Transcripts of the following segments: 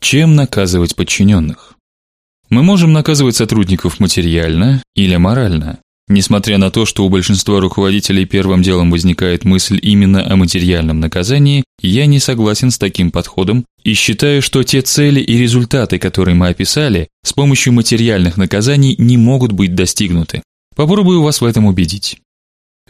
Чем наказывать подчиненных? Мы можем наказывать сотрудников материально или морально. Несмотря на то, что у большинства руководителей первым делом возникает мысль именно о материальном наказании, я не согласен с таким подходом и считаю, что те цели и результаты, которые мы описали, с помощью материальных наказаний не могут быть достигнуты. Попробую вас в этом убедить.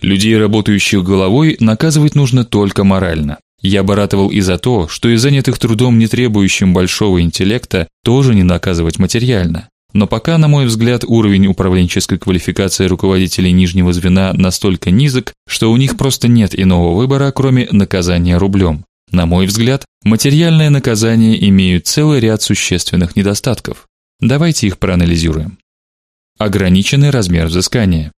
Людей, работающих головой, наказывать нужно только морально. Я бы ратовал и за то, что и занятых трудом, не требующим большого интеллекта, тоже не наказывать материально. Но пока, на мой взгляд, уровень управленческой квалификации руководителей нижнего звена настолько низок, что у них просто нет иного выбора, кроме наказания рублем. На мой взгляд, материальные наказания имеют целый ряд существенных недостатков. Давайте их проанализируем. Ограниченный размер взыскания.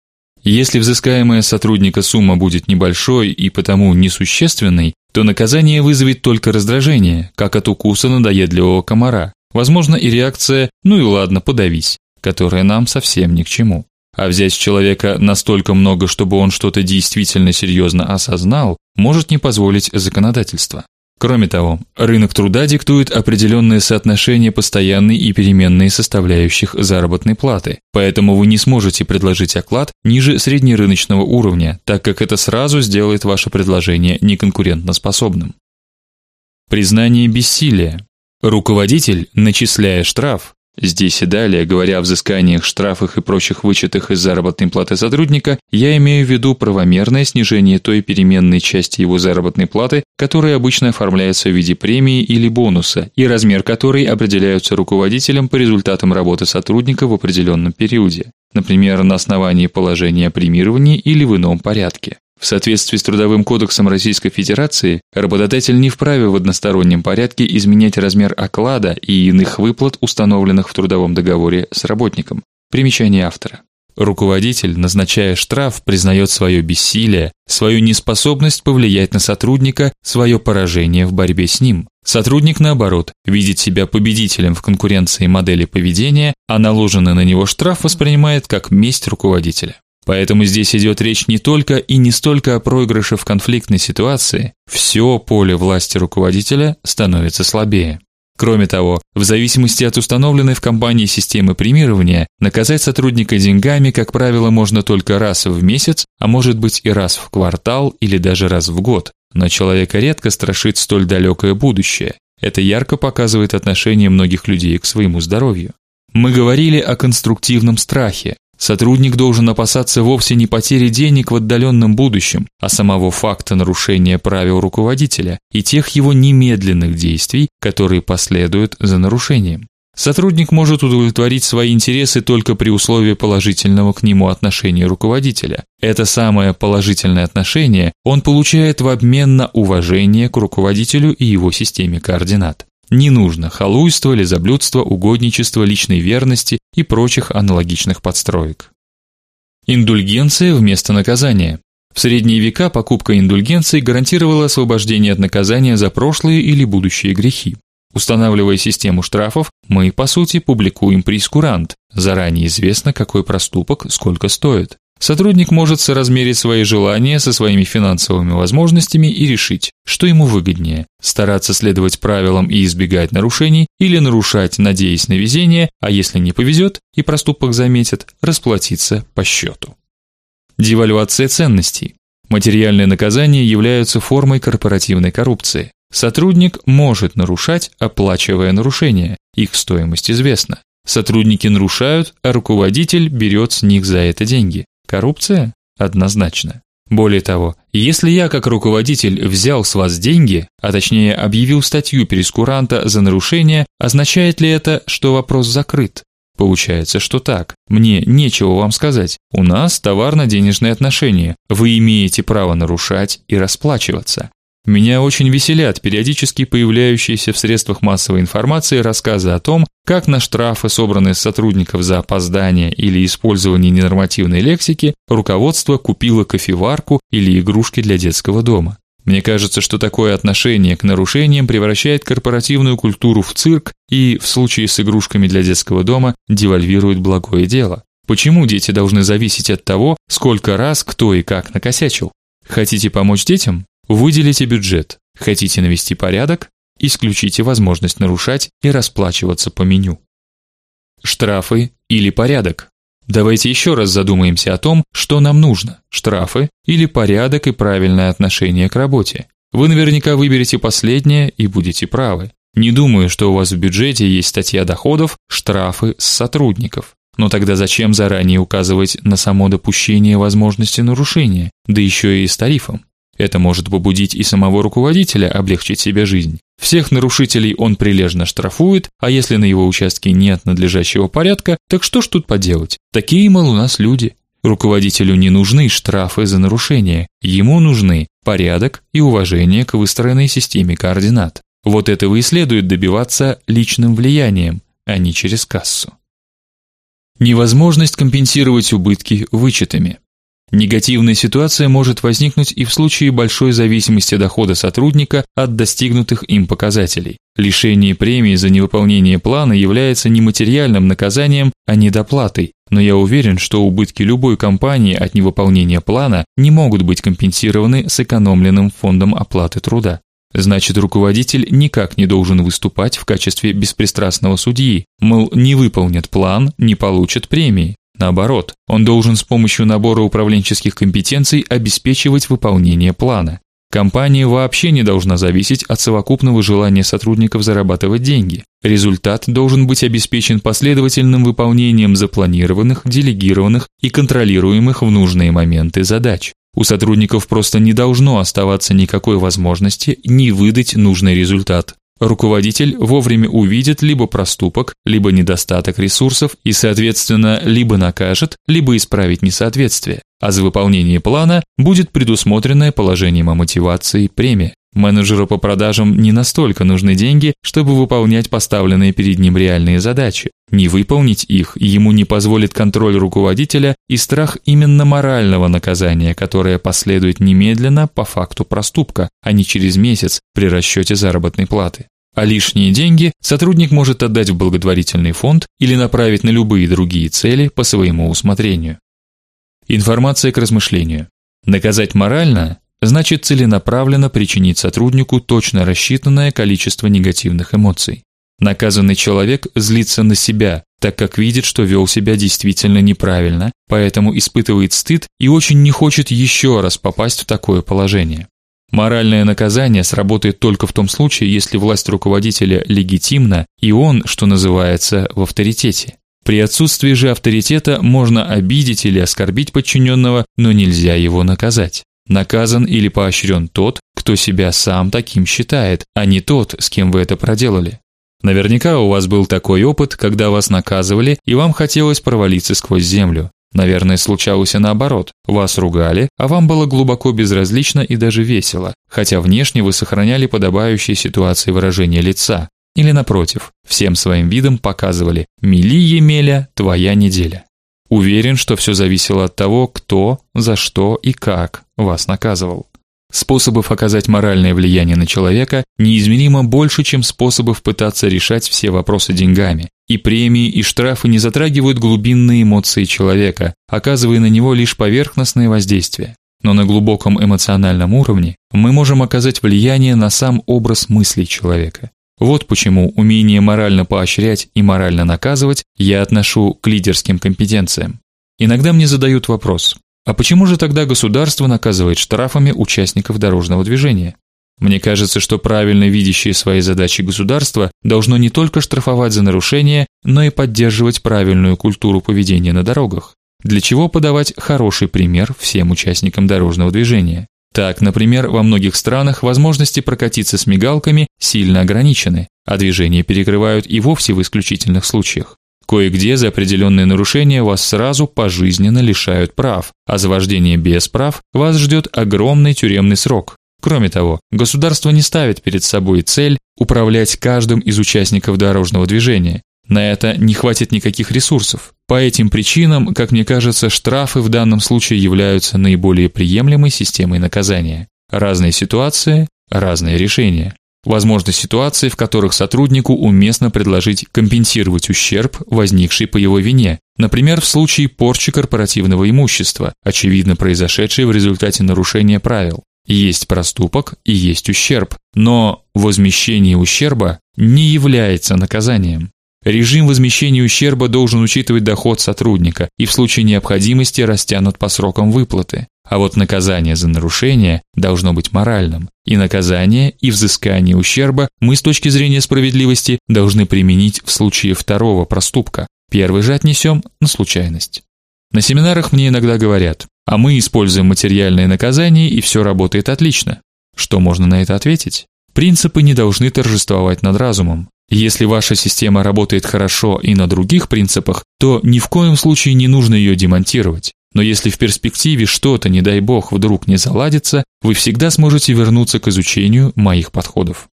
Если взыскаемая сотрудника сумма будет небольшой и потому несущественной, то наказание вызовет только раздражение, как от укуса надоедливого комара. Возможно, и реакция: "Ну и ладно, подавись", которая нам совсем ни к чему. А взять с человека настолько много, чтобы он что-то действительно серьезно осознал, может не позволить законодательство. Кроме того, рынок труда диктует определенное соотношение постоянной и переменной составляющих заработной платы. Поэтому вы не сможете предложить оклад ниже среднерыночного уровня, так как это сразу сделает ваше предложение неконкурентоспособным. Признание бессилия. Руководитель, начисляя штраф, Здесь и далее, говоря о взысканиях, штрафах и прочих вычетах из заработной платы сотрудника, я имею в виду правомерное снижение той переменной части его заработной платы, которая обычно оформляется в виде премии или бонуса, и размер которой определяются руководителем по результатам работы сотрудника в определенном периоде, например, на основании положения о премировании или в ином порядке. В соответствии с Трудовым кодексом Российской Федерации, работодатель не вправе в одностороннем порядке изменять размер оклада и иных выплат, установленных в трудовом договоре с работником. Примечание автора. Руководитель, назначая штраф, признает свое бессилие, свою неспособность повлиять на сотрудника, свое поражение в борьбе с ним. Сотрудник наоборот, видит себя победителем в конкуренции модели поведения, а наложенный на него штраф воспринимает как месть руководителя. Поэтому здесь идет речь не только и не столько о проигрыше в конфликтной ситуации, все поле власти руководителя становится слабее. Кроме того, в зависимости от установленной в компании системы премирования, наказать сотрудника деньгами, как правило, можно только раз в месяц, а может быть и раз в квартал или даже раз в год. Но человека редко страшит столь далекое будущее. Это ярко показывает отношение многих людей к своему здоровью. Мы говорили о конструктивном страхе, Сотрудник должен опасаться вовсе не потери денег в отдаленном будущем, а самого факта нарушения правил руководителя и тех его немедленных действий, которые последуют за нарушением. Сотрудник может удовлетворить свои интересы только при условии положительного к нему отношения руководителя. Это самое положительное отношение он получает в обмен на уважение к руководителю и его системе координат. Не нужно халуйства, лизоблюдства, угодничества, личной верности и прочих аналогичных подстроек. Индульгенция вместо наказания. В средние века покупка индульгенций гарантировала освобождение от наказания за прошлые или будущие грехи. Устанавливая систему штрафов, мы по сути публикуем прескурант. Заранее известно, какой проступок сколько стоит. Сотрудник может соразмерить свои желания со своими финансовыми возможностями и решить, что ему выгоднее: стараться следовать правилам и избегать нарушений или нарушать, надеясь на везение, а если не повезет и проступок заметят, расплатиться по счету. Девальвация ценностей. Материальные наказания являются формой корпоративной коррупции. Сотрудник может нарушать, оплачивая нарушения. Их стоимость известна. Сотрудники нарушают, а руководитель берет с них за это деньги. Коррупция? Однозначно. Более того, если я как руководитель взял с вас деньги, а точнее объявил статью перескуранта за нарушение, означает ли это, что вопрос закрыт? Получается, что так. Мне нечего вам сказать. У нас товарно-денежные отношения. Вы имеете право нарушать и расплачиваться. Меня очень веселят периодически появляющиеся в средствах массовой информации рассказы о том, как на штрафы, собранные с сотрудников за опоздание или использование ненормативной лексики, руководство купило кофеварку или игрушки для детского дома. Мне кажется, что такое отношение к нарушениям превращает корпоративную культуру в цирк и в случае с игрушками для детского дома девальвирует благое дело. Почему дети должны зависеть от того, сколько раз кто и как накосячил? Хотите помочь детям? Выделите бюджет. Хотите навести порядок? исключите возможность нарушать и расплачиваться по меню. Штрафы или порядок. Давайте еще раз задумаемся о том, что нам нужно: штрафы или порядок и правильное отношение к работе. Вы наверняка выберете последнее и будете правы. Не думаю, что у вас в бюджете есть статья доходов штрафы с сотрудников. Но тогда зачем заранее указывать на само допущение возможности нарушения, да еще и с тарифом? Это может побудить и самого руководителя облегчить себе жизнь. Всех нарушителей он прилежно штрафует, а если на его участке нет надлежащего порядка, так что ж тут поделать? Такие мол у нас люди. Руководителю не нужны штрафы за нарушения, ему нужны порядок и уважение к выстроенной системе координат. Вот этого и следует добиваться личным влиянием, а не через кассу. Невозможность компенсировать убытки вычетами. Негативная ситуация может возникнуть и в случае большой зависимости дохода сотрудника от достигнутых им показателей. Лишение премии за невыполнение плана является не материальным наказанием, а недоплатой. Но я уверен, что убытки любой компании от невыполнения плана не могут быть компенсированы сэкономленным фондом оплаты труда. Значит, руководитель никак не должен выступать в качестве беспристрастного судьи. Мол, не выполнит план, не получит премии. Наоборот, он должен с помощью набора управленческих компетенций обеспечивать выполнение плана. Компания вообще не должна зависеть от совокупного желания сотрудников зарабатывать деньги. Результат должен быть обеспечен последовательным выполнением запланированных, делегированных и контролируемых в нужные моменты задач. У сотрудников просто не должно оставаться никакой возможности не выдать нужный результат. Руководитель вовремя увидит либо проступок, либо недостаток ресурсов и, соответственно, либо накажет, либо исправит несоответствие. А за выполнение плана будет предусмотренное положением о мотивации премия. Менеджеру по продажам не настолько нужны деньги, чтобы выполнять поставленные перед ним реальные задачи. Не выполнить их ему не позволит контроль руководителя и страх именно морального наказания, которое последует немедленно по факту проступка, а не через месяц при расчете заработной платы. А лишние деньги сотрудник может отдать в благотворительный фонд или направить на любые другие цели по своему усмотрению. Информация к размышлению. Наказать морально значит целенаправленно причинить сотруднику точно рассчитанное количество негативных эмоций. Наказанный человек злится на себя, так как видит, что вел себя действительно неправильно, поэтому испытывает стыд и очень не хочет еще раз попасть в такое положение. Моральное наказание сработает только в том случае, если власть руководителя легитимна и он, что называется, в авторитете. При отсутствии же авторитета можно обидеть или оскорбить подчиненного, но нельзя его наказать. Наказан или поощрен тот, кто себя сам таким считает, а не тот, с кем вы это проделали. Наверняка у вас был такой опыт, когда вас наказывали, и вам хотелось провалиться сквозь землю. Наверное, случалось и наоборот. Вас ругали, а вам было глубоко безразлично и даже весело, хотя внешне вы сохраняли подобающие ситуации выражение лица. Или напротив, всем своим видом показывали: "Мили Емеля, твоя неделя". Уверен, что все зависело от того, кто, за что и как вас наказывал. Способов оказать моральное влияние на человека неизмеримо больше, чем способов пытаться решать все вопросы деньгами. И премии, и штрафы не затрагивают глубинные эмоции человека, оказывая на него лишь поверхностное воздействие. Но на глубоком эмоциональном уровне мы можем оказать влияние на сам образ мыслей человека. Вот почему умение морально поощрять и морально наказывать я отношу к лидерским компетенциям. Иногда мне задают вопрос: а почему же тогда государство наказывает штрафами участников дорожного движения? Мне кажется, что правильно видящее свои задачи государство должно не только штрафовать за нарушения, но и поддерживать правильную культуру поведения на дорогах. Для чего подавать хороший пример всем участникам дорожного движения? Так, например, во многих странах возможности прокатиться с мигалками сильно ограничены, а движение перекрывают и вовсе в исключительных случаях. Кое-где за определенные нарушения вас сразу пожизненно лишают прав, а за вождение без прав вас ждет огромный тюремный срок. Кроме того, государство не ставит перед собой цель управлять каждым из участников дорожного движения. На это не хватит никаких ресурсов. По этим причинам, как мне кажется, штрафы в данном случае являются наиболее приемлемой системой наказания. Разные ситуации, разные решения. Возможны ситуации, в которых сотруднику уместно предложить компенсировать ущерб, возникший по его вине. Например, в случае порчи корпоративного имущества, очевидно произошедшей в результате нарушения правил. Есть проступок и есть ущерб, но возмещение ущерба не является наказанием. Режим возмещения ущерба должен учитывать доход сотрудника и в случае необходимости растянут по срокам выплаты. А вот наказание за нарушение должно быть моральным. И наказание, и взыскание ущерба мы с точки зрения справедливости должны применить в случае второго проступка. Первый же отнесем на случайность. На семинарах мне иногда говорят: "А мы используем материальное наказание, и все работает отлично". Что можно на это ответить? Принципы не должны торжествовать над разумом. Если ваша система работает хорошо и на других принципах, то ни в коем случае не нужно ее демонтировать. Но если в перспективе что-то, не дай бог, вдруг не заладится, вы всегда сможете вернуться к изучению моих подходов.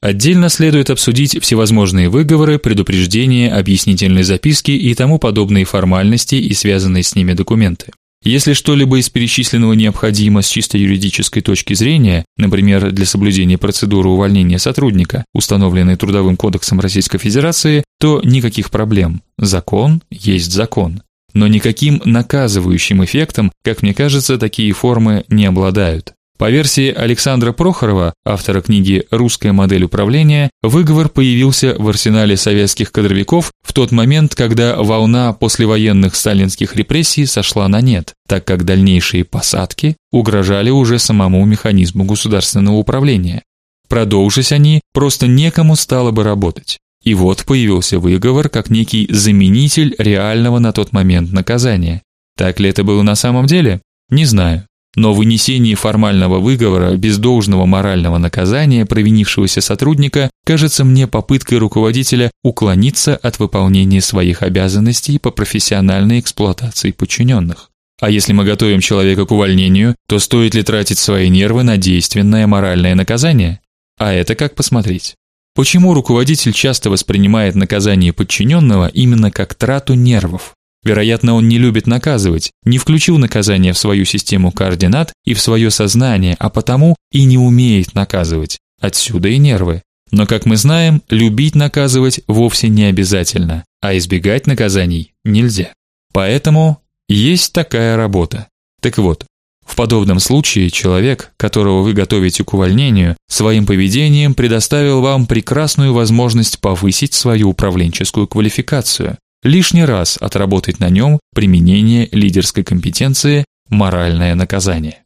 Отдельно следует обсудить всевозможные выговоры, предупреждения, объяснительные записки и тому подобные формальности и связанные с ними документы. Если что-либо из перечисленного необходимо с чисто юридической точки зрения, например, для соблюдения процедуры увольнения сотрудника, установленной Трудовым кодексом Российской Федерации, то никаких проблем. Закон есть закон. Но никаким наказывающим эффектом, как мне кажется, такие формы не обладают. По версии Александра Прохорова, автора книги Русская модель управления, выговор появился в арсенале советских кадровиков в тот момент, когда волна послевоенных сталинских репрессий сошла на нет, так как дальнейшие посадки угрожали уже самому механизму государственного управления. Продолжись они, просто некому стало бы работать. И вот появился выговор как некий заменитель реального на тот момент наказания. Так ли это было на самом деле? Не знаю. Но вынесение формального выговора без должного морального наказания провинившегося сотрудника кажется мне попыткой руководителя уклониться от выполнения своих обязанностей по профессиональной эксплуатации подчиненных. А если мы готовим человека к увольнению, то стоит ли тратить свои нервы на действенное моральное наказание? А это как посмотреть? Почему руководитель часто воспринимает наказание подчиненного именно как трату нервов? Вероятно, он не любит наказывать, не включил наказание в свою систему координат и в свое сознание, а потому и не умеет наказывать. Отсюда и нервы. Но как мы знаем, любить наказывать вовсе не обязательно, а избегать наказаний нельзя. Поэтому есть такая работа. Так вот, в подобном случае человек, которого вы готовите к увольнению, своим поведением предоставил вам прекрасную возможность повысить свою управленческую квалификацию лишний раз отработать на нем применение лидерской компетенции моральное наказание.